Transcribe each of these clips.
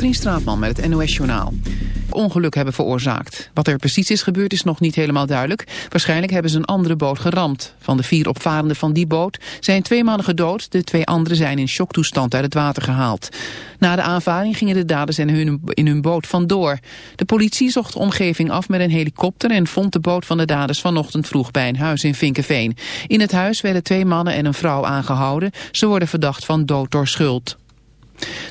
Katrien Straatman met het NOS-journaal. Ongeluk hebben veroorzaakt. Wat er precies is gebeurd is nog niet helemaal duidelijk. Waarschijnlijk hebben ze een andere boot geramd. Van de vier opvarenden van die boot zijn twee mannen gedood. De twee anderen zijn in shocktoestand uit het water gehaald. Na de aanvaring gingen de daders in hun, in hun boot vandoor. De politie zocht de omgeving af met een helikopter... en vond de boot van de daders vanochtend vroeg bij een huis in Vinkenveen. In het huis werden twee mannen en een vrouw aangehouden. Ze worden verdacht van dood door schuld.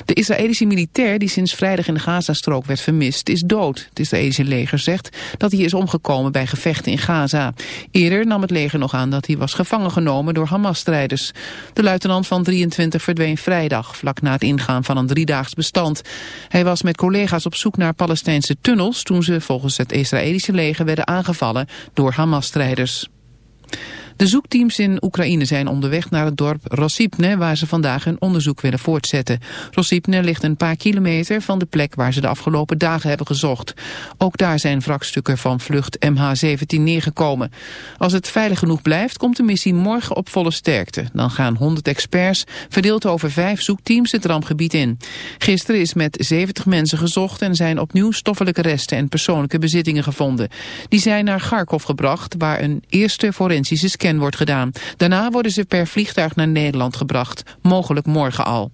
De Israëlische militair die sinds vrijdag in de Gazastrook werd vermist is dood. Het Israëlische leger zegt dat hij is omgekomen bij gevechten in Gaza. Eerder nam het leger nog aan dat hij was gevangen genomen door Hamas-strijders. De luitenant van 23 verdween vrijdag, vlak na het ingaan van een driedaags bestand. Hij was met collega's op zoek naar Palestijnse tunnels toen ze volgens het Israëlische leger werden aangevallen door Hamas-strijders. De zoekteams in Oekraïne zijn onderweg naar het dorp Rosipne, waar ze vandaag hun onderzoek willen voortzetten. Rosipne ligt een paar kilometer van de plek waar ze de afgelopen dagen hebben gezocht. Ook daar zijn wrakstukken van vlucht MH17 neergekomen. Als het veilig genoeg blijft, komt de missie morgen op volle sterkte. Dan gaan 100 experts, verdeeld over vijf zoekteams, het rampgebied in. Gisteren is met 70 mensen gezocht en zijn opnieuw stoffelijke resten en persoonlijke bezittingen gevonden. Die zijn naar Kharkov gebracht, waar een eerste forensische scan wordt gedaan. Daarna worden ze per vliegtuig naar Nederland gebracht, mogelijk morgen al.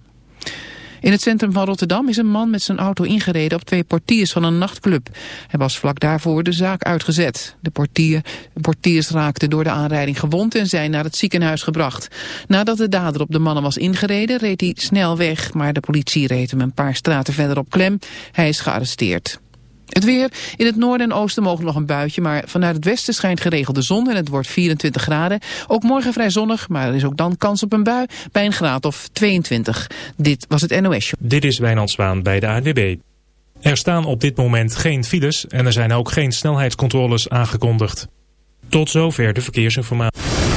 In het centrum van Rotterdam is een man met zijn auto ingereden op twee portiers van een nachtclub. Hij was vlak daarvoor de zaak uitgezet. De portier, portiers raakten door de aanrijding gewond en zijn naar het ziekenhuis gebracht. Nadat de dader op de mannen was ingereden reed hij snel weg, maar de politie reed hem een paar straten verderop klem. Hij is gearresteerd. Het weer. In het noorden en oosten mogelijk nog een buitje, maar vanuit het westen schijnt geregeld de zon en het wordt 24 graden. Ook morgen vrij zonnig, maar er is ook dan kans op een bui bij een graad of 22. Dit was het NOS Dit is Wijnand Zwaan bij de ANWB. Er staan op dit moment geen files en er zijn ook geen snelheidscontroles aangekondigd. Tot zover de verkeersinformatie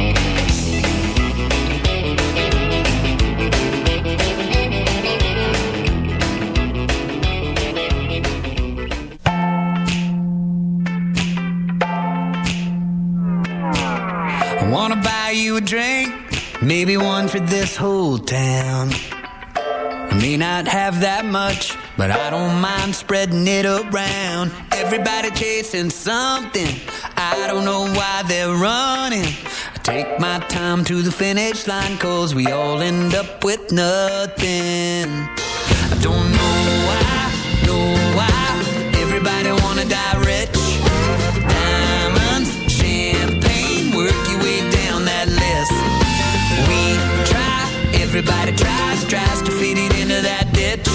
You a drink, maybe one for this whole town. I may not have that much, but I don't mind spreading it around. Everybody chasing something, I don't know why they're running. I take my time to the finish line, cause we all end up with nothing. I don't know why, know why, everybody wanna die Everybody tries, tries to fit it into that ditch.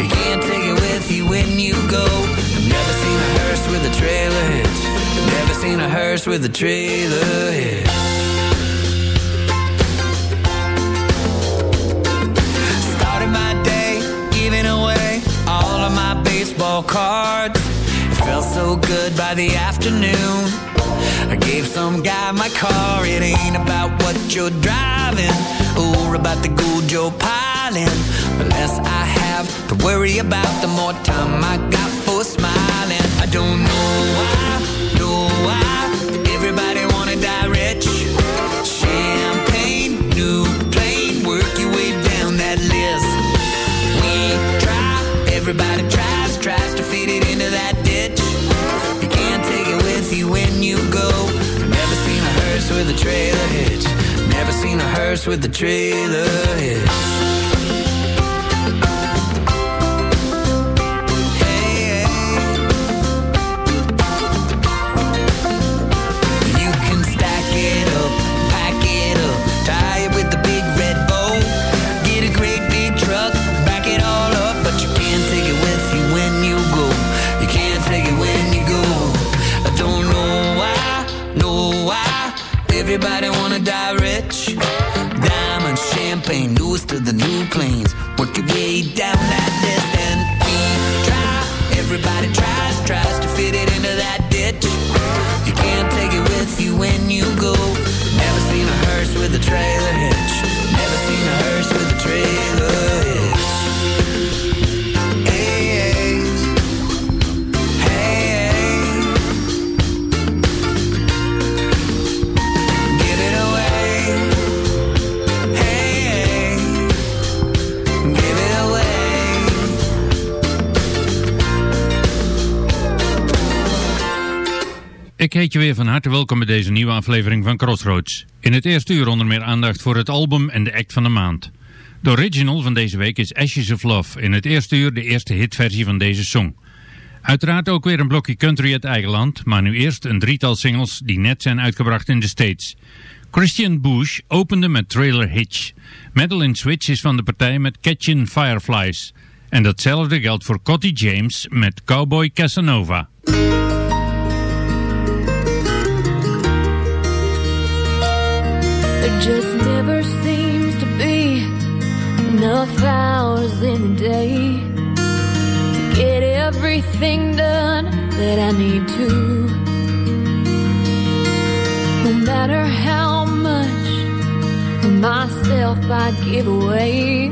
You can't take it with you when you go. I've never seen a hearse with a trailer hitch. I've never seen a hearse with a trailer hitch. Started my day giving away all of my baseball cards. It felt so good by the afternoon I gave some guy my car. It ain't about what you're driving or about the gold you're piling. The less I have to worry about, the more time I got for smiling. I don't know why, trailer hitch. Never seen a hearse with a trailer hitch. Heet je weer van harte welkom bij deze nieuwe aflevering van Crossroads. In het eerste uur onder meer aandacht voor het album en de act van de maand. De original van deze week is Ashes of Love. In het eerste uur de eerste hitversie van deze song. Uiteraard ook weer een blokje country uit eigen land, maar nu eerst een drietal singles die net zijn uitgebracht in de States. Christian Bush opende met Trailer Hitch. Madeline Switch is van de partij met Catchin' Fireflies. En datzelfde geldt voor Cotty James met Cowboy Casanova. Just never seems to be enough hours in the day to get everything done that I need to. No matter how much of myself I give away,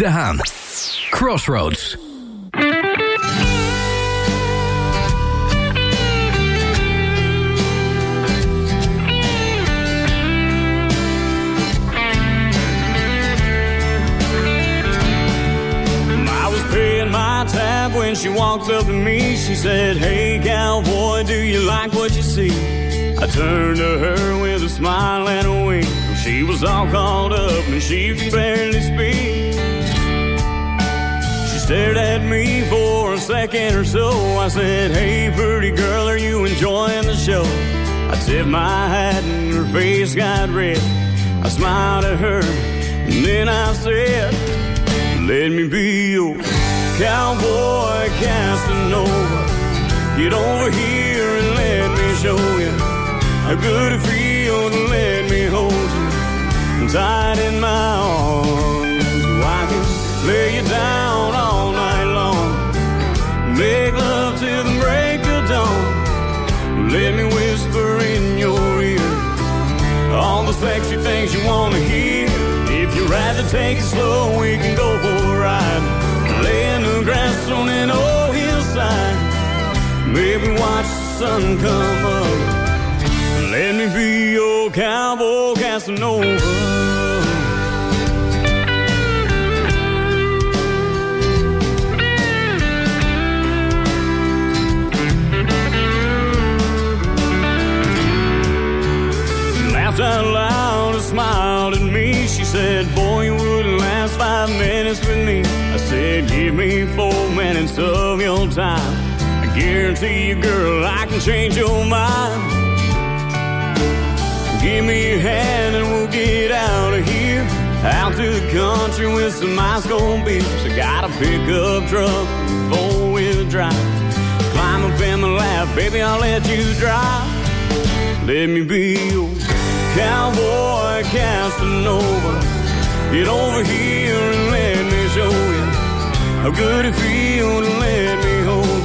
de Haan. Crossroads. I was paying my tab when she walked up to me. She said, Hey, cowboy, do you like what you see? I turned to her with a smile and a wink. She was all caught up and she could barely speak. Stared at me for a second or so. I said, Hey, pretty girl, are you enjoying the show? I tipped my hat and her face got red. I smiled at her and then I said, let me be your cowboy Casanova. Get over here and let me show you how good it feels to let me hold you tight in my arms. So I can lay you Make love till the break of dawn. Let me whisper in your ear all the sexy things you want to hear. If you'd rather take it slow, we can go for a ride. Lay in the grass on an old hillside. Maybe watch the sun come up. Let me be your cowboy Casanova. Give me four minutes of your time. I guarantee you, girl, I can change your mind. Give me your hand and we'll get out of here. Out to the country with some ice cold beers. I got a pickup truck, four wheel drive. Climb up in my lap, baby, I'll let you drive. Let me be your cowboy Casanova. Get over here and let me show how good it feels to let me hold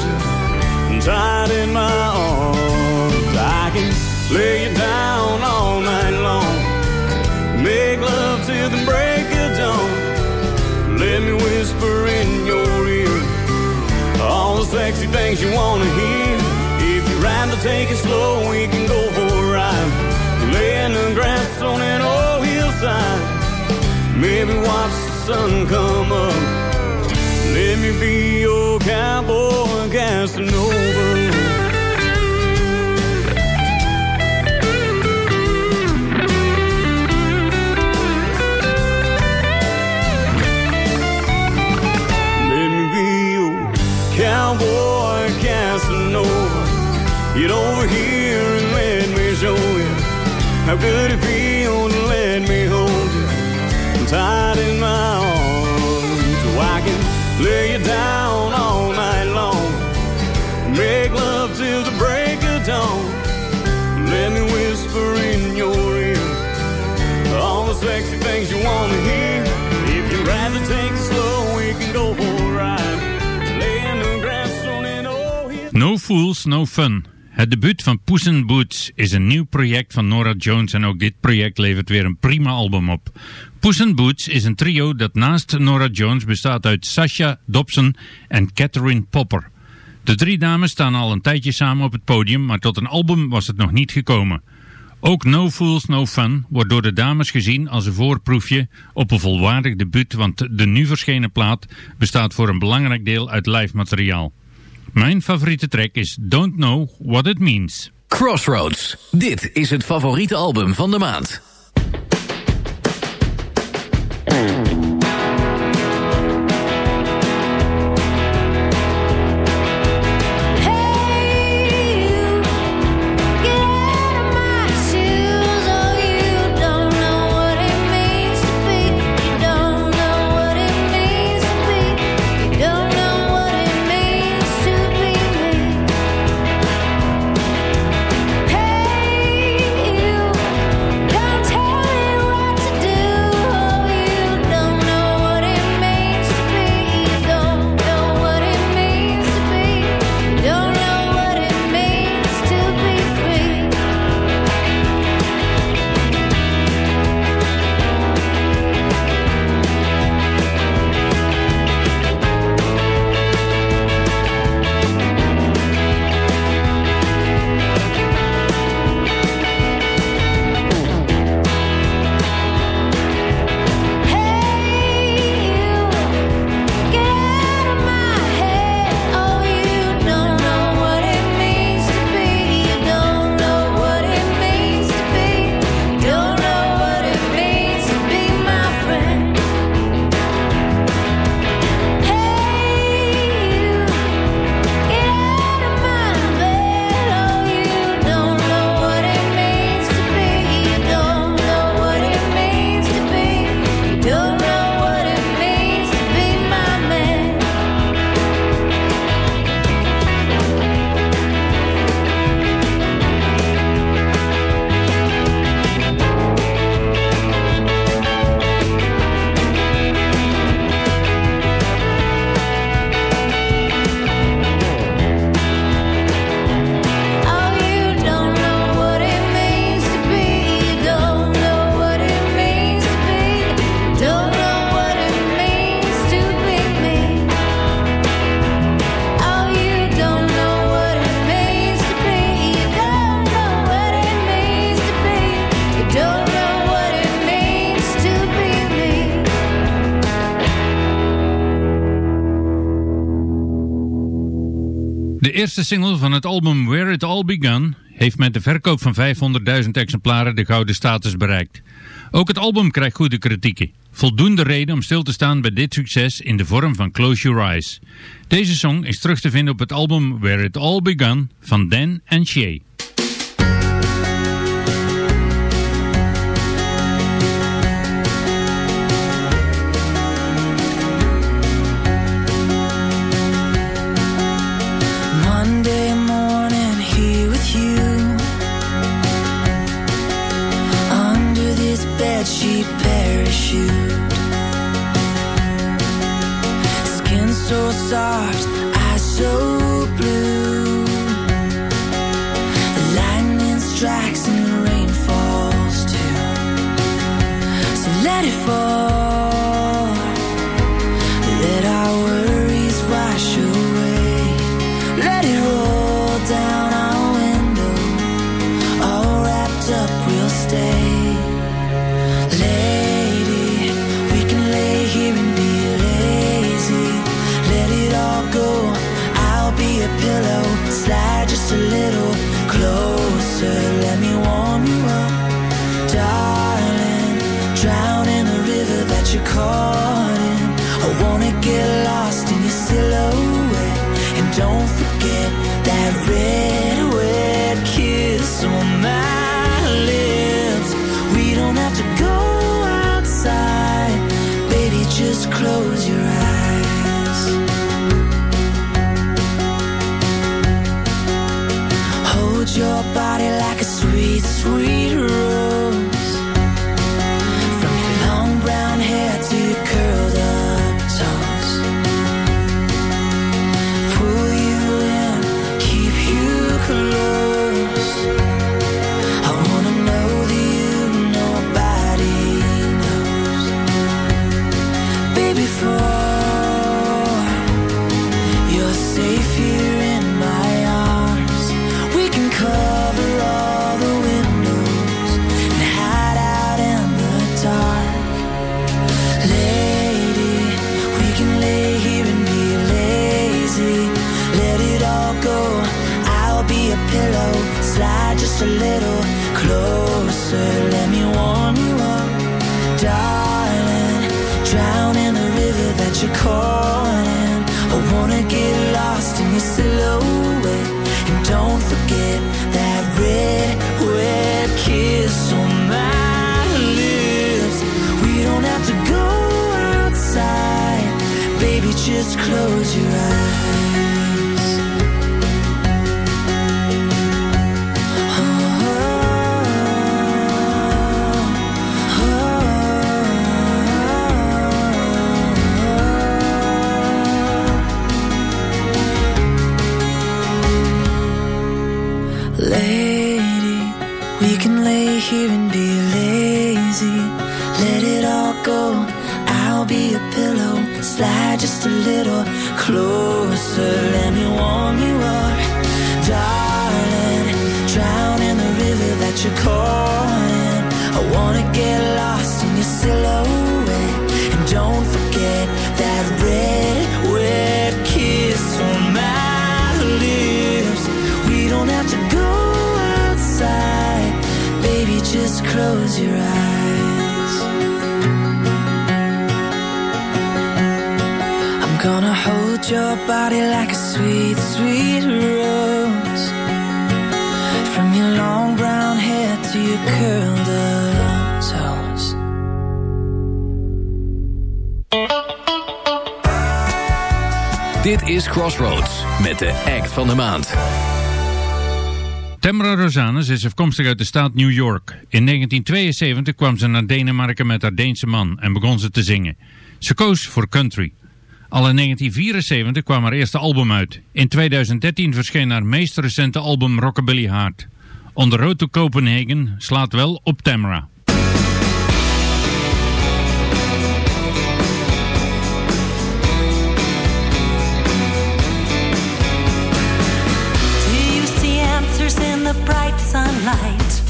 you tight in my arms. I can lay you down all night long, make love till the break of dawn. Let me whisper in your ear all the sexy things you wanna hear. If you're to take it slow, we can go for a ride. Lay in the grass on an old hillside. Maybe watch the sun come up. Me be your cowboy Casanova. Let me be your cowboy Casanova. Get over here and let me show you how good it feels to let me hold you tight in my arms. So I can lay sexy things you want to. If rather take slow, we can go for. Lay in the grass. No Fools, No Fun. Het debuut van Puss in Boots is een nieuw project van Nora Jones en ook dit project levert weer een prima album op. Puss Boots is een trio dat naast Nora Jones bestaat uit Sasha Dobson en Catherine Popper. De drie dames staan al een tijdje samen op het podium, maar tot een album was het nog niet gekomen. Ook No Fools No Fun wordt door de dames gezien als een voorproefje op een volwaardig debuut, want de nu verschenen plaat bestaat voor een belangrijk deel uit live materiaal. Mijn favoriete track is Don't Know What It Means. Crossroads. Dit is het favoriete album van de maand. Eerste single van het album Where It All Begun heeft met de verkoop van 500.000 exemplaren de gouden status bereikt. Ook het album krijgt goede kritieken. Voldoende reden om stil te staan bij dit succes in de vorm van Close Your Eyes. Deze song is terug te vinden op het album Where It All Begun van Dan Shay. A little closer. Let me warm you up, darling. Drown in the river that you're in. I wanna get lost in your silhouette. And don't forget that red, wet kiss on my lips. We don't have to go outside, baby. Just close your eyes. A little closer. Let me warm you up, darling. Drown in the river that you're in. I wanna get lost in your silhouette. And don't forget that red, wet kiss on my lips. We don't have to go outside, baby. Just close your eyes. Your body like a sweet, sweet rose. From your long brown hair to your curled up toes. Dit is Crossroads met de act van de maand. Tamara Rosanus is afkomstig uit de staat New York. In 1972 kwam ze naar Denemarken met haar Deense man en begon ze te zingen. Ze koos voor country. Al in 1974 kwam haar eerste album uit. In 2013 verscheen haar meest recente album Rockabilly Heart. On the Road Copenhagen slaat wel op bright sunlight?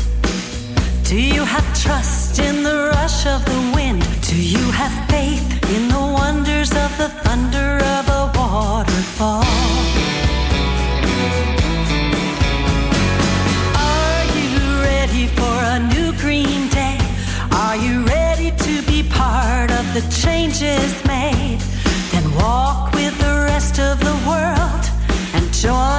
Do you have trust in the rush of the wind? Do you have faith is made, then walk with the rest of the world and join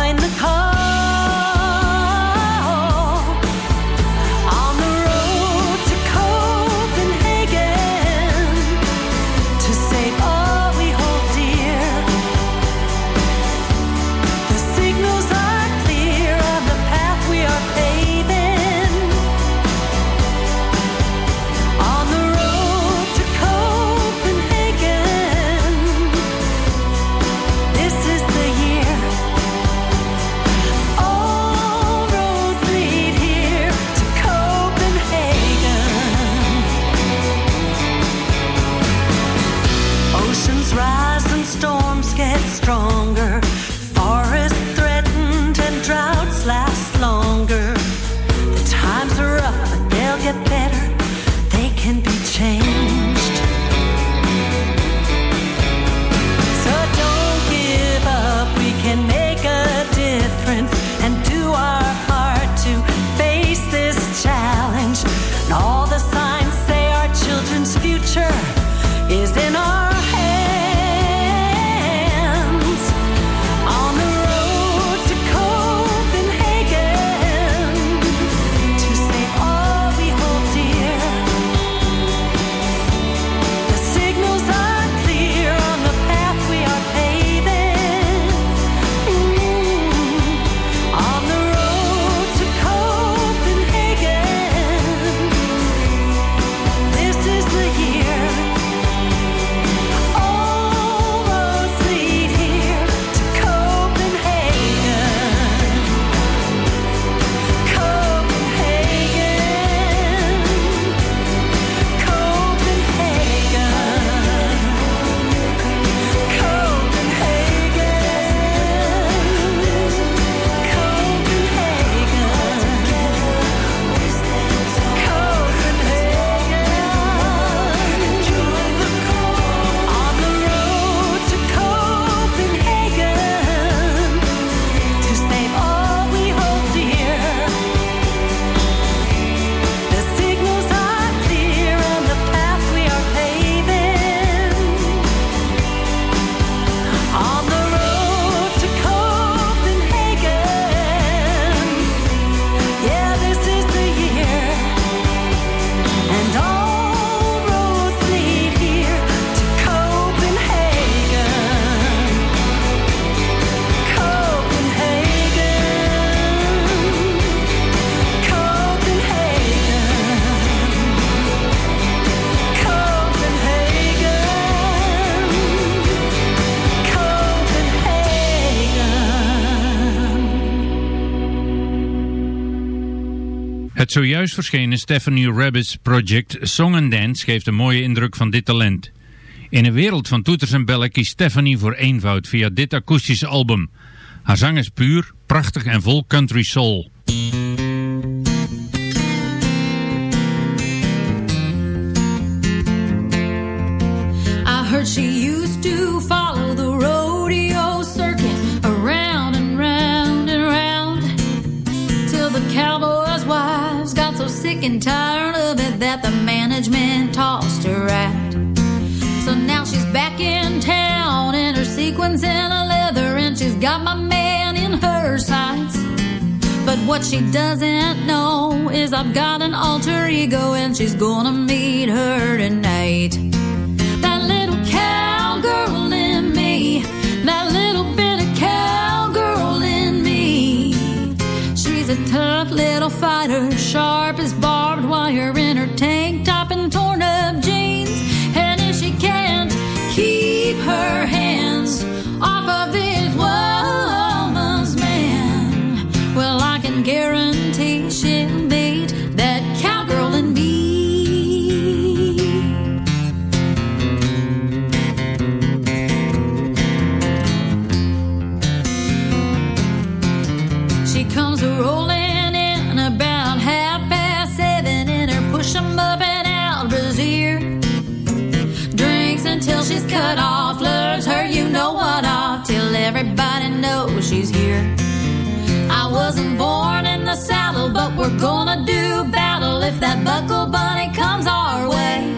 zojuist verschenen Stephanie Rabbits project Song and Dance geeft een mooie indruk van dit talent. In een wereld van toeters en bellen kiest Stephanie voor eenvoud via dit akoestische album. Haar zang is puur, prachtig en vol country soul. I heard and tired of it that the management tossed her out. So now she's back in town in her sequins and a leather, and she's got my man in her sights. But what she doesn't know is I've got an alter ego, and she's gonna meet her tonight. That little cowgirl in me, that tough little fighter, sharp as barbed wire she's cut off. Lures her, you know what off, till everybody knows she's here. I wasn't born in the saddle, but we're gonna do battle if that buckle bunny comes our way.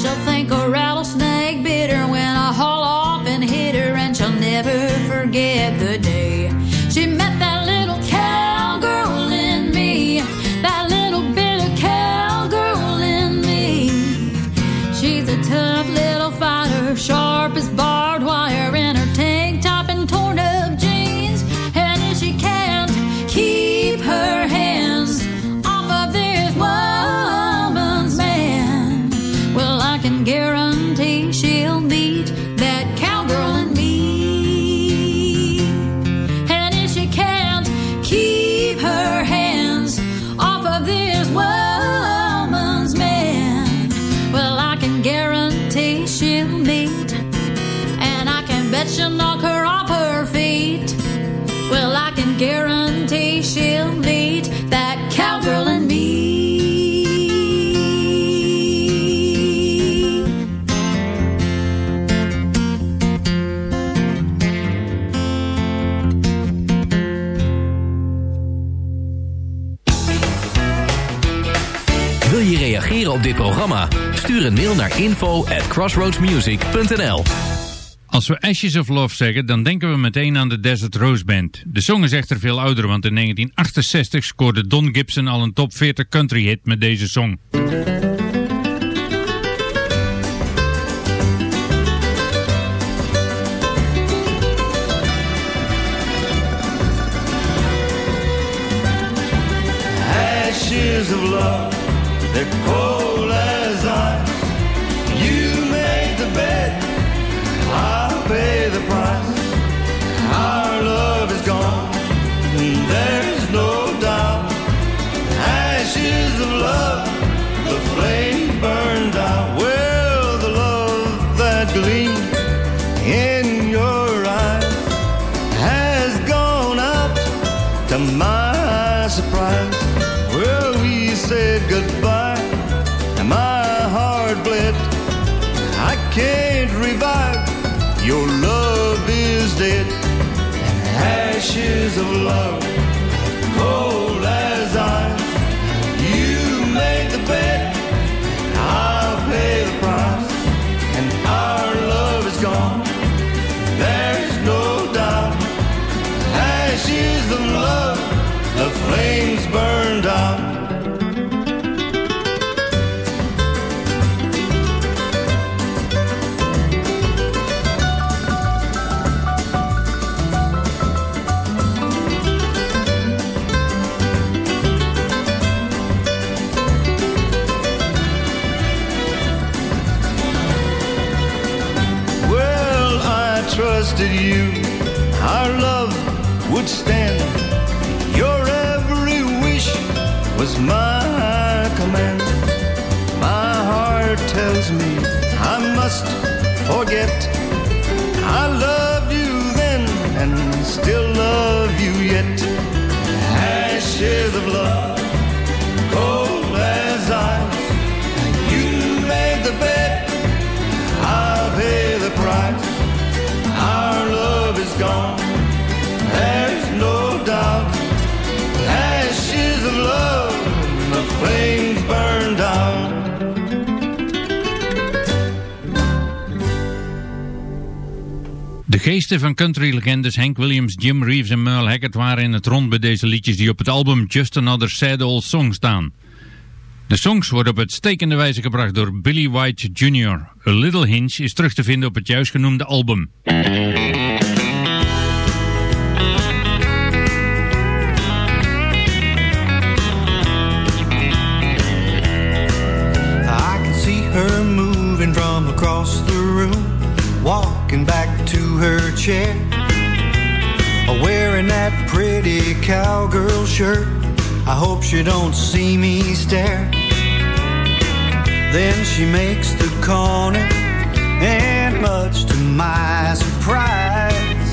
She'll think a rattlesnake bit her when I haul off and hit her, and she'll never forget the day. Dit programma? Stuur een mail naar info at crossroadsmusic.nl Als we Ashes of Love zeggen, dan denken we meteen aan de Desert Rose Band. De song is echter veel ouder, want in 1968 scoorde Don Gibson al een top 40 country hit met deze song. Ashes of love, they're cold can't revive, your love is dead. Ashes of love, cold as ice. You made the bed, forget. Geesten van country-legendes Hank Williams, Jim Reeves en Merle Haggard waren in het rond bij deze liedjes die op het album Just Another Sad Old Song staan. De songs worden op uitstekende wijze gebracht door Billy White Jr. A Little Hinge is terug te vinden op het juist genoemde album. Chair, wearing that pretty cowgirl shirt. I hope she don't see me stare. Then she makes the corner, and much to my surprise,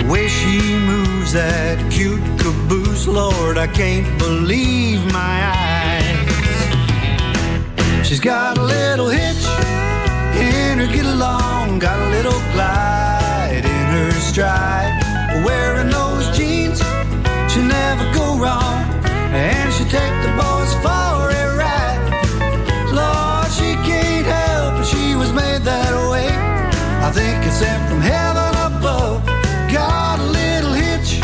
the way she moves that cute caboose, Lord, I can't believe my eyes. She's got a little hitch in her get along, got a little glide stride. Wearing those jeans, she'll never go wrong, and she'll take the boys for a ride. Lord, she can't help it, she was made that way. I think it's sent from heaven above. Got a little hitch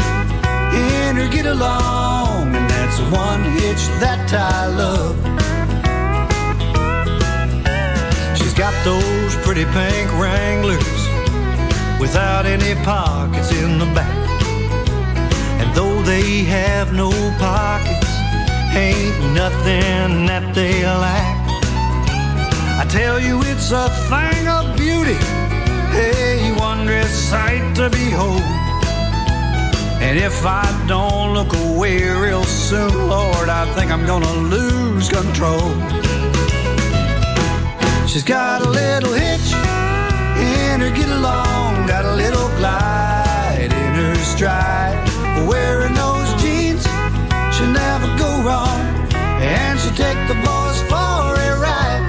in her get along, and that's the one hitch that I love. She's got those pretty pink Wranglers without any pockets in the back. And though they have no pockets, ain't nothing that they lack. I tell you, it's a thing of beauty, a wondrous sight to behold. And if I don't look away real soon, Lord, I think I'm gonna lose control. She's got a little hitch in her get along, got a little glide in her stride. Wearing those jeans, she'll never go wrong, and she'll take the boys for a ride.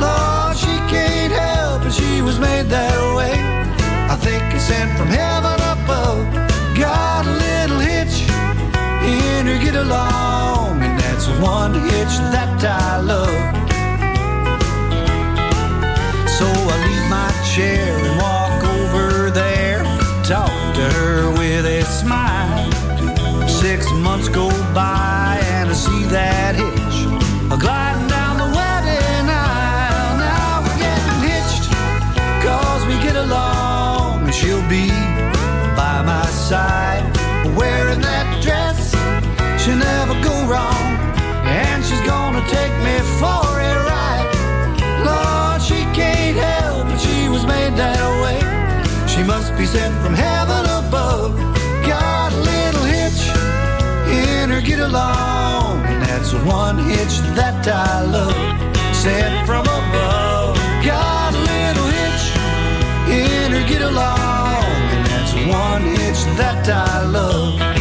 Lord, she can't help it, she was made that way. I think it's sent from heaven above. Got a little hitch in her get along, and that's one hitch that I love. So I leave my chair and walk over there, talk to her with a smile. Six months go by and I see that hitch gliding down the wedding aisle. Now we're getting hitched cause we get along and she'll be by my side wearing that dress. She'll never go wrong and she's gonna take me for a sent from heaven above. Got a little hitch in her get along, and that's the one hitch that I love. Sent from above. Got a little hitch in her get along, and that's the one hitch that I love.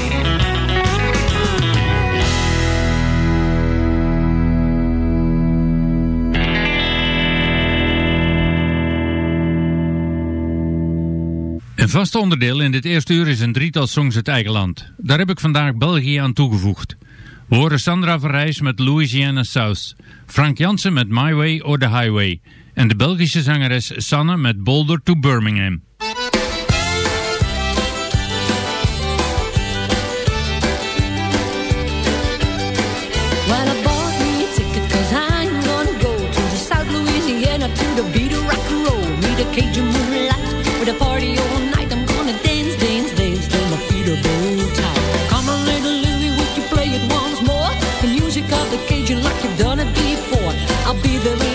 Een vast onderdeel in dit eerste uur is een drietal songs uit eigen land. Daar heb ik vandaag België aan toegevoegd. We horen Sandra Verrijs met Louisiana South, Frank Jansen met My Way or the Highway en de Belgische zangeres Sanne met Boulder to Birmingham. Like you've done it before. I'll be there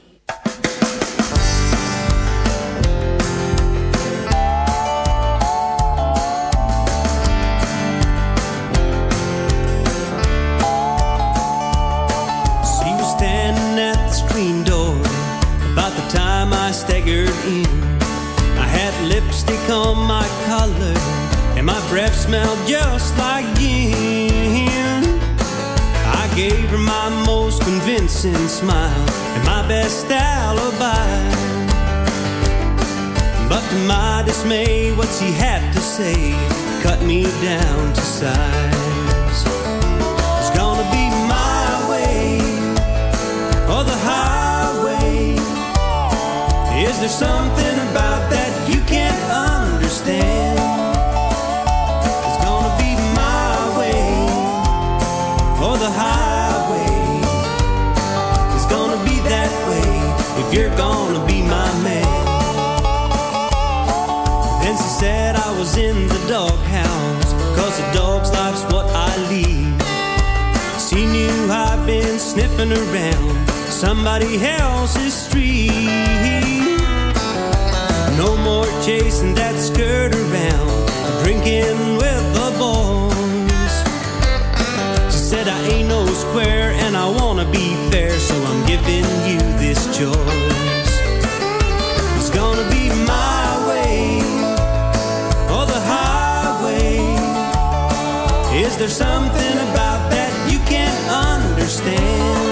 But to my dismay, what she had to say cut me down to size. It's gonna be my way or the highway. Is there something about that dog hounds, cause a dog's life's what I lead. She knew I've been sniffing around somebody else's street. No more chasing that skirt around, drinking with the boys. She said I ain't no square and I wanna be fair, so I'm giving you this choice. It's gonna there's something about that you can't understand.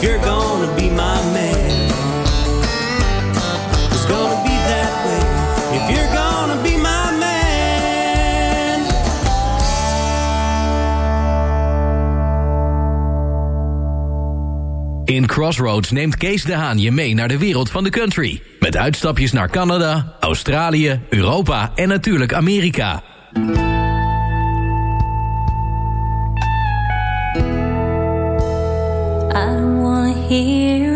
if you're gonna be my man. It's gonna be that way if you're gonna be my man. In Crossroads neemt Kees de Haan je mee naar de wereld van de country. Met uitstapjes naar Canada, Australië, Europa en natuurlijk Amerika. here.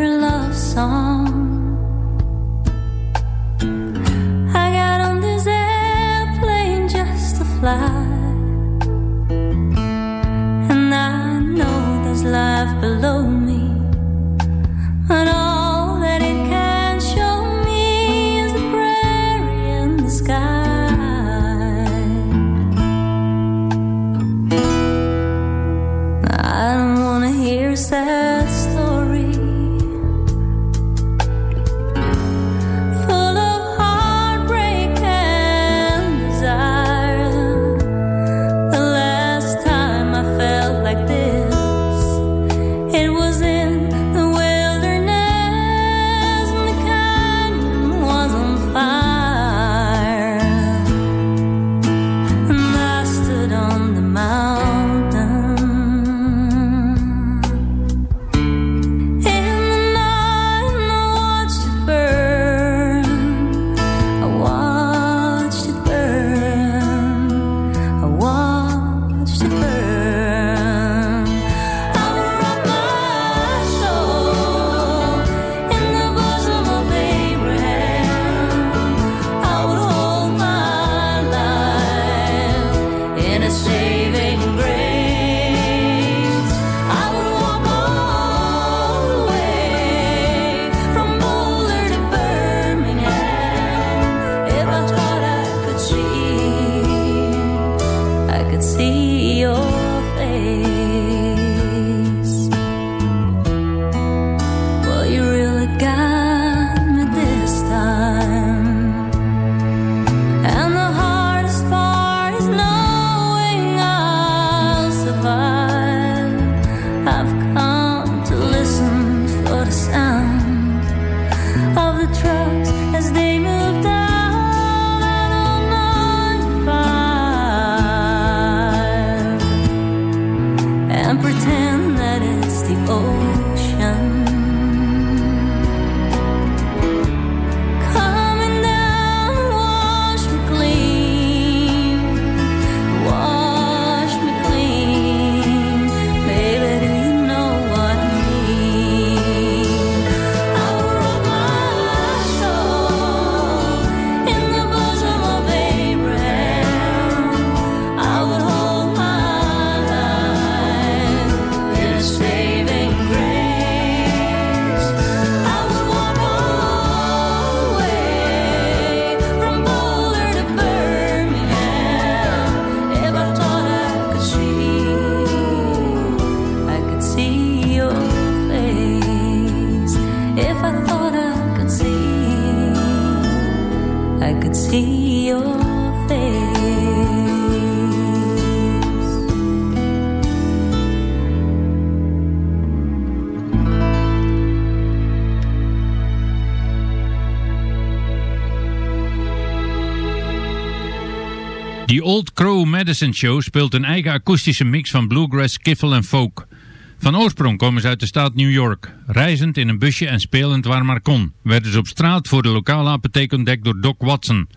Crow Medicine Show speelt een eigen akoestische mix van bluegrass, skiffle en folk. Van oorsprong komen ze uit de staat New York. Reizend in een busje en spelend waar maar kon, werden ze op straat voor de lokale apotheek ontdekt door Doc Watson.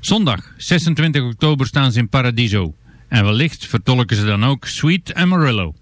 Zondag, 26 oktober, staan ze in Paradiso. En wellicht vertolken ze dan ook Sweet Amarillo.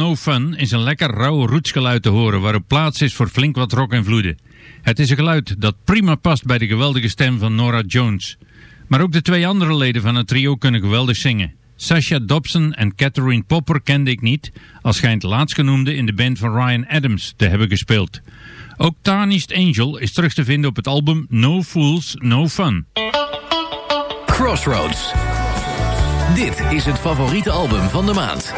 No Fun is een lekker rauw rootsgeluid te horen waarop plaats is voor flink wat rock en vloeden. Het is een geluid dat prima past bij de geweldige stem van Nora Jones. Maar ook de twee andere leden van het trio kunnen geweldig zingen. Sasha Dobson en Catherine Popper kende ik niet, als schijnt laatstgenoemde in de band van Ryan Adams te hebben gespeeld. Ook Tarnished Angel is terug te vinden op het album No Fools, No Fun. Crossroads. Dit is het favoriete album van de maand.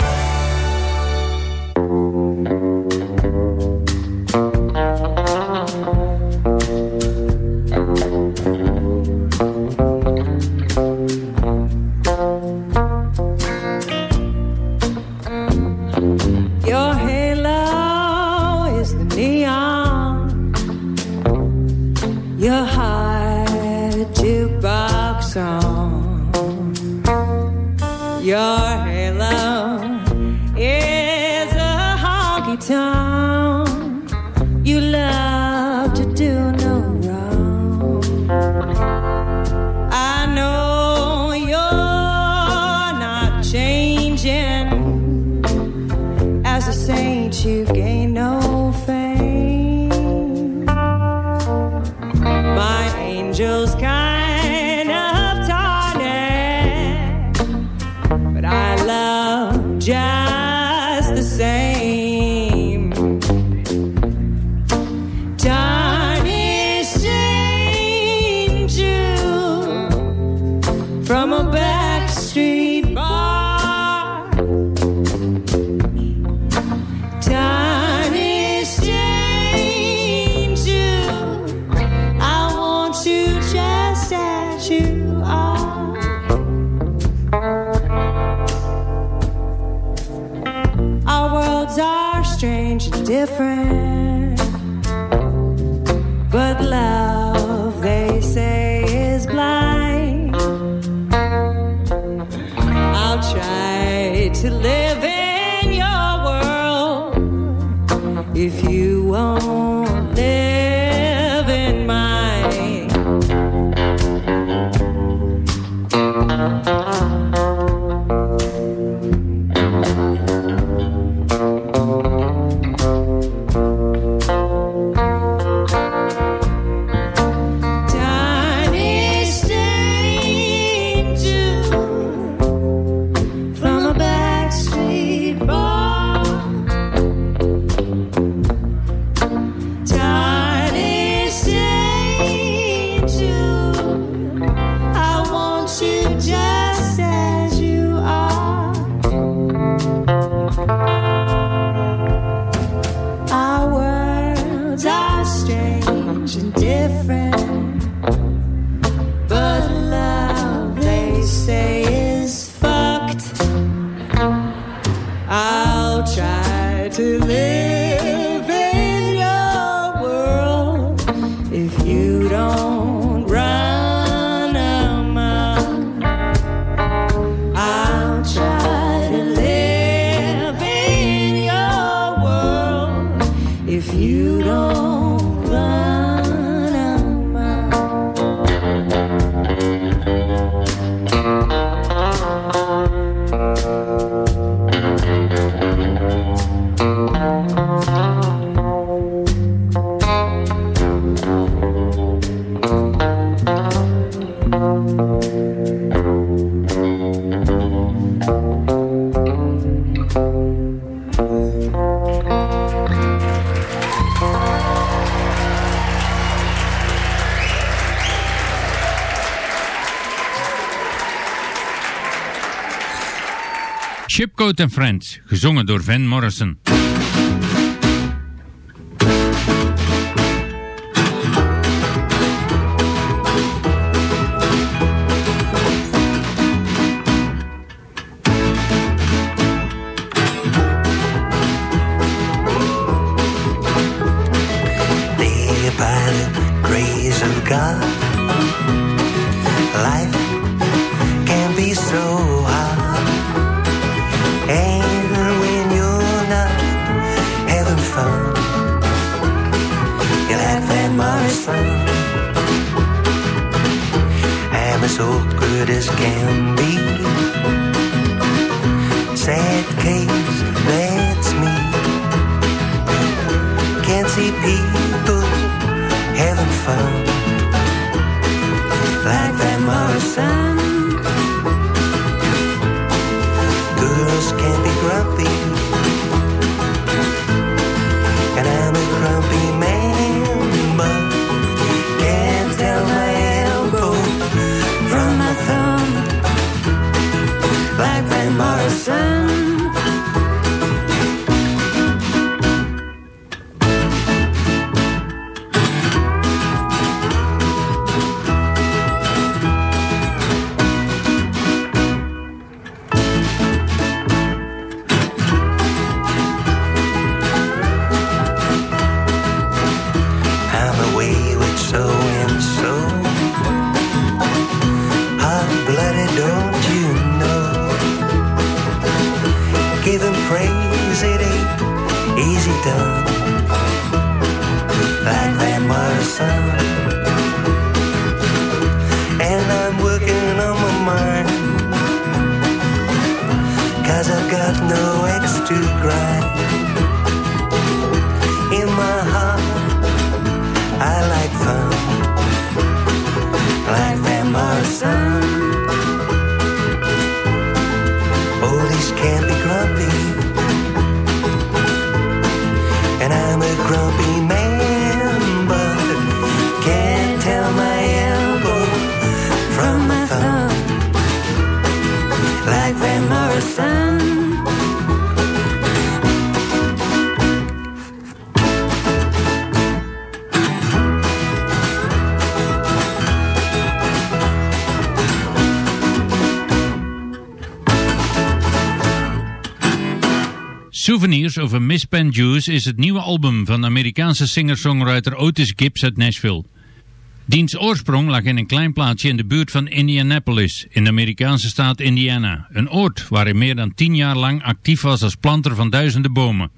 roads are strange and different, but love. Chipcoat and Friends, gezongen door Van Morrison. Misspent Juice is het nieuwe album van Amerikaanse singer-songwriter Otis Gibbs uit Nashville. Diens oorsprong lag in een klein plaatsje in de buurt van Indianapolis, in de Amerikaanse staat Indiana. Een oord waar hij meer dan tien jaar lang actief was als planter van duizenden bomen.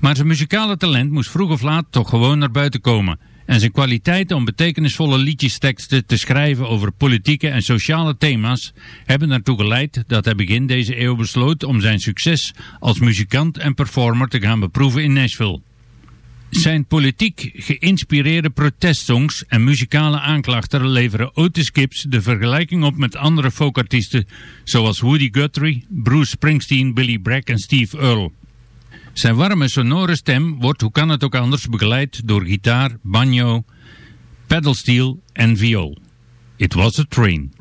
Maar zijn muzikale talent moest vroeg of laat toch gewoon naar buiten komen. En zijn kwaliteiten om betekenisvolle liedjesteksten te schrijven over politieke en sociale thema's hebben ertoe geleid dat hij begin deze eeuw besloot om zijn succes als muzikant en performer te gaan beproeven in Nashville. Zijn politiek geïnspireerde protestsongs en muzikale aanklachten leveren Otis Gibbs de vergelijking op met andere folkartiesten zoals Woody Guthrie, Bruce Springsteen, Billy Bragg en Steve Earle. Zijn warme sonore stem wordt, hoe kan het ook anders, begeleid door gitaar, banjo, pedalsteel en viool. It was a train.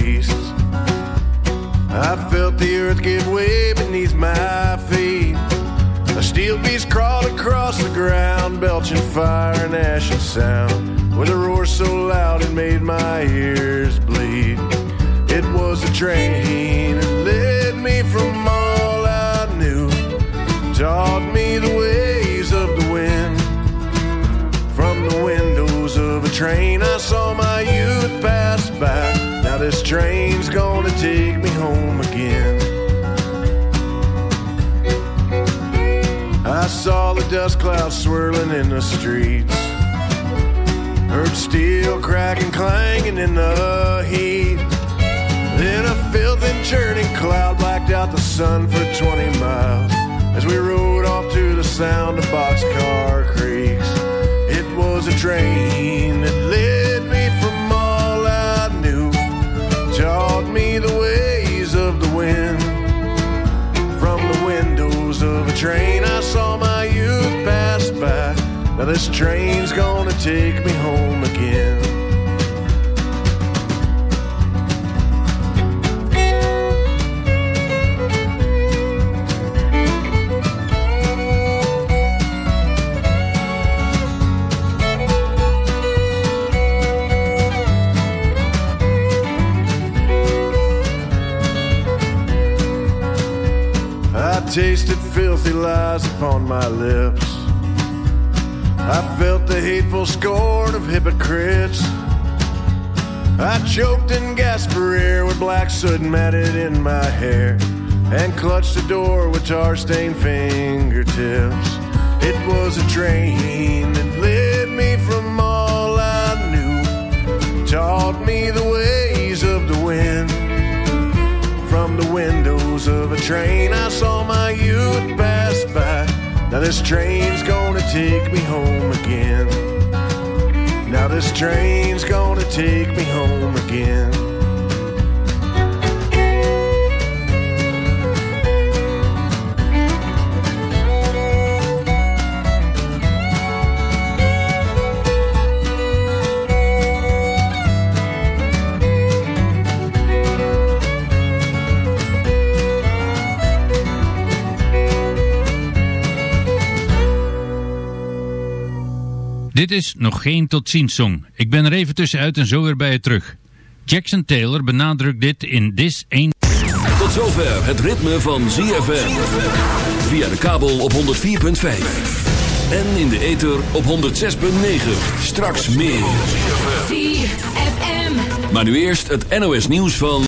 Beasts. I felt the earth give way beneath my feet. A steel beast crawled across the ground, belching fire and ash and sound, with a roar so loud it made my ears bleed. It was a train that led me from all I knew, taught me the ways of the wind. From the windows of a train, I this train's gonna take me home again. I saw the dust clouds swirling in the streets. Heard steel cracking, clanging in the heat. Then a filthy churning cloud blacked out the sun for 20 miles as we rode off to the sound of boxcar creaks. It was a train that led me the ways of the wind. From the windows of a train, I saw my youth pass by. Now this train's gonna take me home again. Tasted filthy lies upon my lips. I felt the hateful scorn of hypocrites. I choked and gasped for air with black soot matted in my hair, and clutched the door with tar stained fingertips. It was a train that led me from all I knew, taught me the ways of the wind. The windows of a train, I saw my youth pass by. Now this train's gonna take me home again. Now this train's gonna take me home again. Dit is nog geen tot ziens song. Ik ben er even tussenuit en zo weer bij je terug. Jackson Taylor benadrukt dit in This Ain't... Tot zover het ritme van ZFM. Via de kabel op 104.5. En in de ether op 106.9. Straks meer. ZFM. Maar nu eerst het NOS nieuws van...